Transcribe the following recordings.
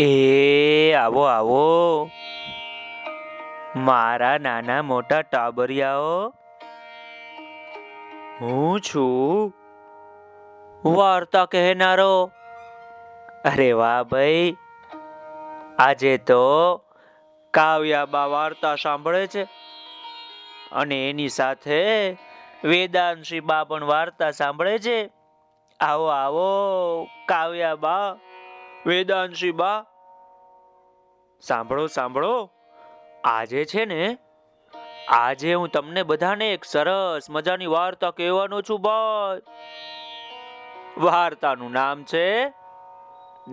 એ, આવો આવો. મારા નાના મોટા ટાબરિયાઓ, હું છું વાર્તા કહેનારો. અરે વાહ ભાઈ, આજે તો કાવ્યાબા વાર્તા સાંભળે છે. અને એની સાથે વેદાંશી બા પણ વાર્તા સાંભળે છે. આવો આવો કાવ્યાબા વેદાંશી બા. સાંભળો સાંભળો. આજે છે ને, આજે હું તમને બધાને એક સરસ મજાની વાર્તા કહેવાનો છું, ભાઈ. વાર્તાનું નામ છે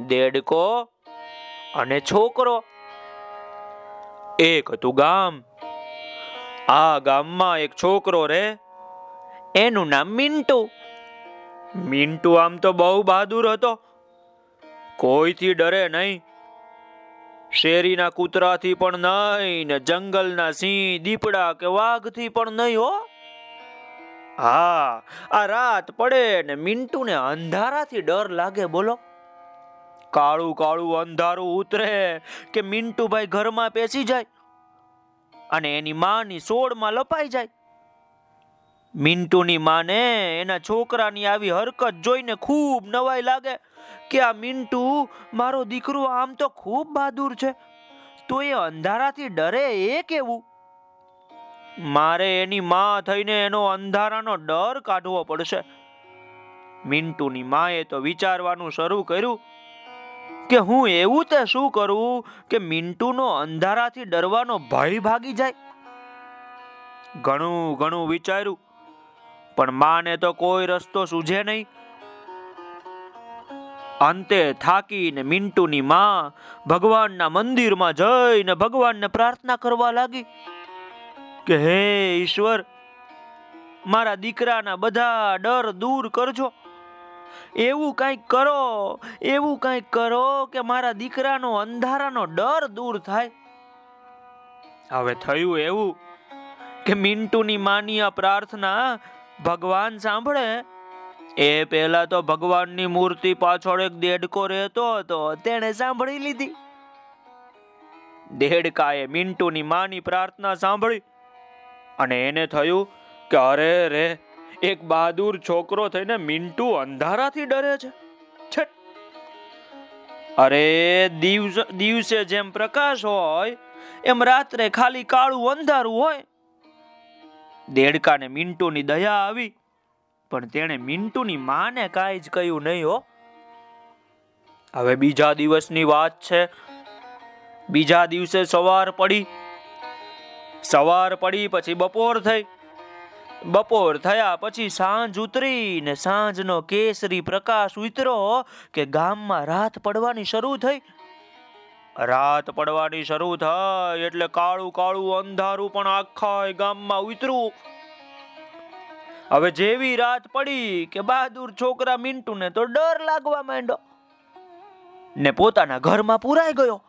દેડકો અને છોકરો. એક હતું ગામ. આ ગામમાં એક છોકરો રે, એનું નામ મિન્ટુ. મિન્ટુ આમ તો બહુ બહાદુર હતો. કોઈથી ડરે નહીં. શેરીના કૂતરાથી પણ નહીં, ને જંગલના સિંહ, દીપડા કે વાઘથી પણ નહીં હો. હા, આ રાત પડે ને મિન્ટુને અંધારાથી ડર લાગે, બોલો. કાળું કાળું અંધારું ઉતરે કે મિન્ટુભાઈ ઘરમાં પેસી જાય અને એની માની સોળમાં લપાઈ જાય. મિન્ટુની માને એના છોકરાની આવી હરકત જોઈને ખૂબ નવાઈ લાગે કે આ મિન્ટુ મારો દીકરો આમ તો ખૂબ બહાદુર છે. તો એ અંધારાથી ડરે એ કેવું? મારે એની માં થઈને એનો અંધારાનો ડર કાઢવો પડશે. મિન્ટુની માએ તો વિચારવાનું શરૂ કર્યું કે હું એવું તે શું કરું કે મિન્ટુનો અંધારાથી ડરવાનો ભય ભાગી જાય? ઘણું ઘણું વિચાર્યું પણ માને તો કોઈ રસ્તો સૂઝે નહીં. અંતે થાકીને મિન્ટુની માં ભગવાનના મંદિરમાં જઈને ભગવાનને પ્રાર્થના કરવા લાગી કે હે ઈશ્વર, મારા દીકરાના બધા ડર દૂર કરજો. એવું કંઈક કરો, એવું કંઈક કરો કે મારા દીકરાનો અંધારાનો ડર દૂર થાય. હવે થયું એવું કે મિન્ટુની માની આ પ્રાર્થના ભગવાન સાંભળે? એ પહેલા તો ભગવાનની મૂર્તિ પાછળ એક દેડકો રહેતો હતો, તેણે સાંભળી લીધી. દેડકાએ મિન્ટુની માની પ્રાર્થના સાંભળી અને એને થયું કે અરે રે, એક બહાદુર છોકરો થઈને મિન્ટુ અંધારાથી ડરે છે. છટ. અરે, દિવસ, દિવસે જેમ પ્રકાશ હોય, એમ રાત્રે ખાલી કાળું અંધારું હોય. દેડકાને મિન્ટુની દયા આવી. પણ તેણે મિન્ટુની માને કાંઈ જ કહ્યું નહીં હો. હવે બીજા દિવસની વાત છે. બીજા દિવસે સવાર પડી. સવાર પડી પછી બપોર થઈ. બપોર થયા પછી સાંજ ઉતરી ને સાંજનો કેસરી પ્રકાશ ઉતરો કે ગામમાં રાત પડવાની શરૂ થઈ. રાત પડવાની શરૂ થઈ એટલે કાળું કાળું અંધારું પણ આખા ગામમાં ઉતરું. હવે જેવી રાત પડી કે બહાદુર છોકરા મિન્ટુને તો ડર લાગવા માંડ્યો. ને પોતાના ઘરમાં પુરાઈ ગયો.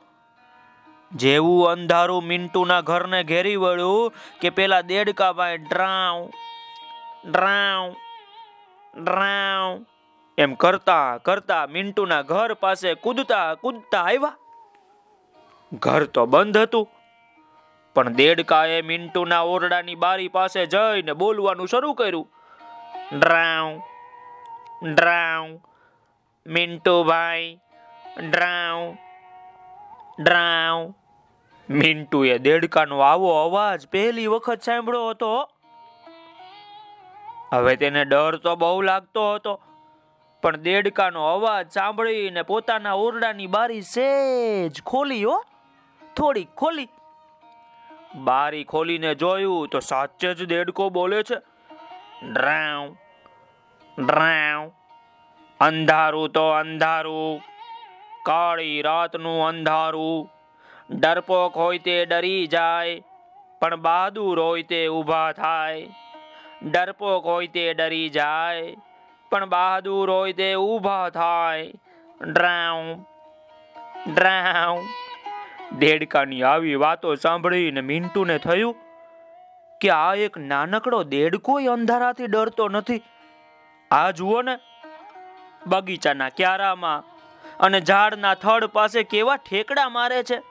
જેવું અંધારું મિન્ટુના ઘરને ઘેરી વળ્યું કે પેલા દેડકા ભાઈ ડ્રાવ ડ્રાવ ડ્રાવ એમ કરતા કરતા મિન્ટુના ઘર પાસે કૂદતા કૂદતા આવ્યા. ઘર તો બંધ હતું. પણ દેડકાએ મિન્ટુના ઓરડાની બારી પાસે જઈને બોલવાનું શરૂ કર્યું. ડ્રાઉ ડ્રાઉ, મિન્ટુભાઈ, ડ્રાઉ ડ્રાઉ. મિન્ટુએ દેડકાનો આવો અવાજ પહેલી વખત સાંભળ્યો હતો. હવે તેને ડર તો બહુ લાગતો હતો. પણ દેડકાનો અવાજ સાંભળીને પોતાના ઓરડાની બારી સેજ ખોલી હો. થોડી ખોલી. બારી ખોલીને જોયું તો સાચે જ દેડકો બોલે છે, ડ્રાઉ ડ્રાઉ, અંધારું તો અંધારું, કાળી રાતનું અંધારું, ડરપોક હોય તે ડરી જાય, પણ બહાદુર હોય તે ઊભા થાય, ડરપોક હોય તે ડરી જાય, પણ બહાદુર હોય તે ઊભા થાય, ડ્રાઉ ડ્રાવ દેડકાની આવી વાતો સાંભળીને મિન્ટુને થયું કે આ એક નાનકડો દેડકોય અંધારાથી ડરતો નથી. આ જુઓ ને, બગીચાના ક્યારામાં અને ઝાડના થડ પાસે કેવા ઠેકડા મારે છે.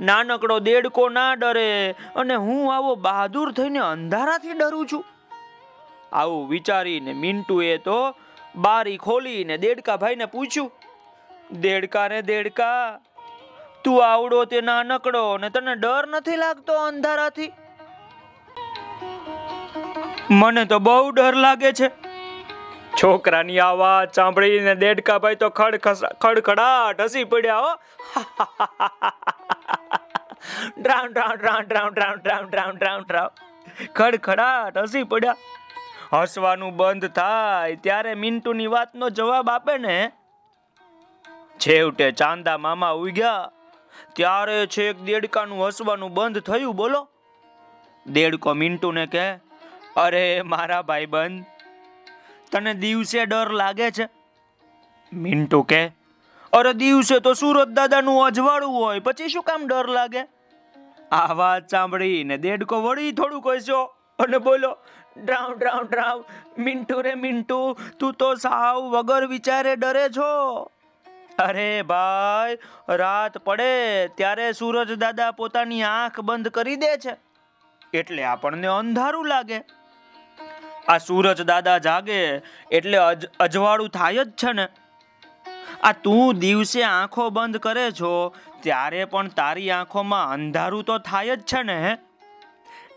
નાનકડો દેડકો ના ડરે અને હું આવો બહાદુર થઈને અંધારાથી ડરું છું. આવું વિચારીને મિન્ટુએ તો બારી ખોલીને દેડકા ભાઈને પૂછ્યું, દેડકા ને દેડકા તું આવડો તે નાનકડો ને તને ડર નથી લાગતો અંધારાથી? મને તો બહુ ડર લાગે છે. છોકરાની આ વાત સાંભળીને દેડકા ભાઈ તો ખડ ખડખડાટ હસી પડ્યા હો. Drown drown drown drown drown drown drown drown drown ખડખડાટ હસી પડ્યા. હસવાનું બંધ થાય ત્યારે મિન્ટુની વાતનો જવાબ આપે ને? છેવટે ચાંદા મામા ઉગ્યા ત્યારે છેક દેડકાનું હસવાનું બંધ થયું, બોલો. દેડકો મિન્ટુને કહે, અરે મારા ભાઈબંધ, તને દિવસે ડર લાગે છે? મિન્ટુ કે અરે દિવસે તો સુરત દાદાનું અજવાળું હોય, પછી શું કામ ડર લાગે? આ વાત સાંભળીને દેડકો વળી થોડું કહેશો અને બોલો, ડ્રાવ ડ્રાવ ડ્રાવ મિન્ટુ રે મિન્ટુ તું તો સાવ વગર વિચારે ડરે છો. અરે ભાઈ, રાત પડે ત્યારે સૂરજ દાદા પોતાની આંખ બંધ કરી દે છે. એટલે આપણને અંધારું લાગે. આ સૂરજ દાદા જાગે એટલે અજવાળું થાય જ છે ને. આ તું દિવસે આંખો બંધ કરે છો, ત્યારે પણ તારી આંખોમાં અંધારું તો થાય જ છે ને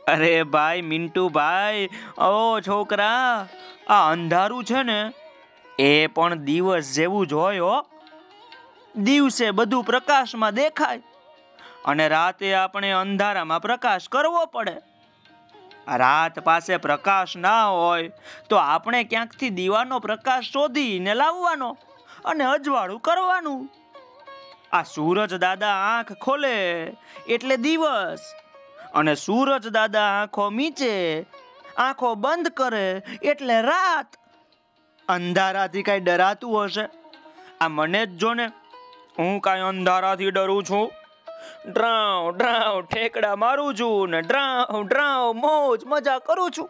અરે ભાઈ, મિન્ટુ ભાઈ, ઓ છોકરા, આ અંધારું છે ને, એ પણ દિવસ જેવું જ હોય, હો. દિવસે બધું પ્રકાશમાં દેખાય અને રાતે આપણે અંધારામાં પ્રકાશ કરવો પડે. રાત પાસે પ્રકાશ ના હોય તો આપણે ક્યાંકથી દીવાનો પ્રકાશ શોધીને લાવવાનો અને અજવાળું કરવાનું? આ સૂરજ દાદા આંખ ખોલે એટલે દિવસ અને સૂરજ દાદા આંખો મીચે, આંખો બંધ કરે એટલે રાત. અંધારાથી કઈ ડરાતું હશે? આ મને જ જોને. હું કાંઈ અંધારાથી ડરું છું? ડ્રાવ ડ્રાવ, ઠેકડા મારું છું ને ડ્રાવ ડ્રાવ, મોજ, મજા કરું છું.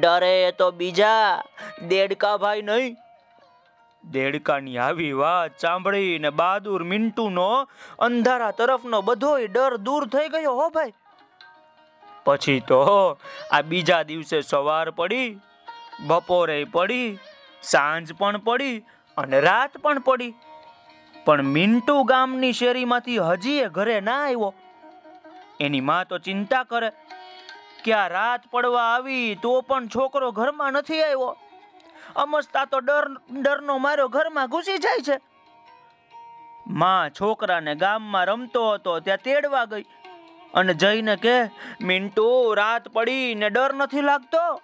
ડરે તો બીજા, દેડકા ભાઈ નહીં. દેડકાની આવી વાત સાંભળીને બહાદુર મિન્ટુનો અંધારા તરફનો બધોય ડર દૂર થઈ ગયો હો ભાઈ. પછી તો આ બીજા દિવસે સવાર પડી, બપોરે પડી, સાંજ પણ પડી અને રાત પણ પડી. પણ મિન્ટુ ગામની શેરીમાંથી હજી ઘરે ના આવ્યો. એની માં તો ચિંતા કરે. કે આ રાત પડવા આવી તો પણ છોકરો ઘરમાં નથી આવ્યો. અમસ્તા તો ડર, ડરનો મારો ઘરમાં ઘૂસી જાય છે. માં છોકરાને ગામમાં રમતો હતો, ત્યાં તેડવા ગઈ. અને જઈને કે મિન્ટુ રાત પડી ને ડર નથી લાગતો?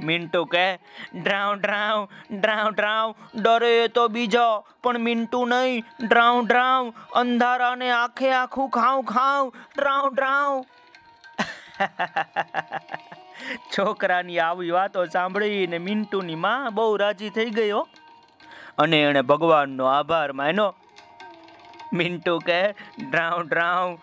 મિન્ટુ કે ડ્રાઉ ડ્રાઉ ડ્રાઉ ડ્રાવ ડરે તો બીજો, પણ મિન્ટુ નહીં. ડ્રાઉ ડ્રાઉ, અંધારાને આખે આખું ખાઉં ખાઉં. ડ્રાઉ ડ્રાવ છોકરાની આવી વાતો સાંભળીને મિન્ટુની માં બહુ રાજી થઈ ગયો અને એણે ભગવાનનો આભાર માન્યો. મિન્ટુ કે ડ્રાઉ ડ્રાવ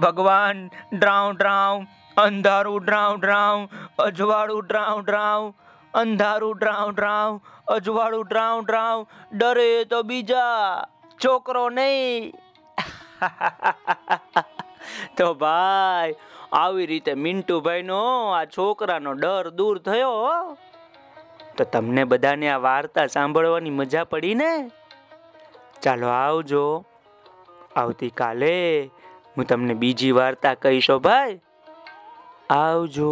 ભગવાન ડ્રાવ ડ્રાઉ, અંધારું, ડ્રાઉ ડ્રાવ અજવાળું ડ્રાઉ ડ્રાઉ, અંધારું ડ્રાઉ ડ્રાઉ, અજવાળું ડ્રાઉ ડ્રાઉ, ડરે તો બીજા, છોકરો નહીં. તો ભાઈ, આવી રીતે મિન્ટુભાઈનો આ છોકરાનો ડર દૂર થયો તો તમને બધાને આ વાર્તા સાંભળવાની મજા પડી ને? ચાલો આવજો. આવતીકાલે હું તમને બીજી વાર્તા કહીશો ભાઈ. આવજો.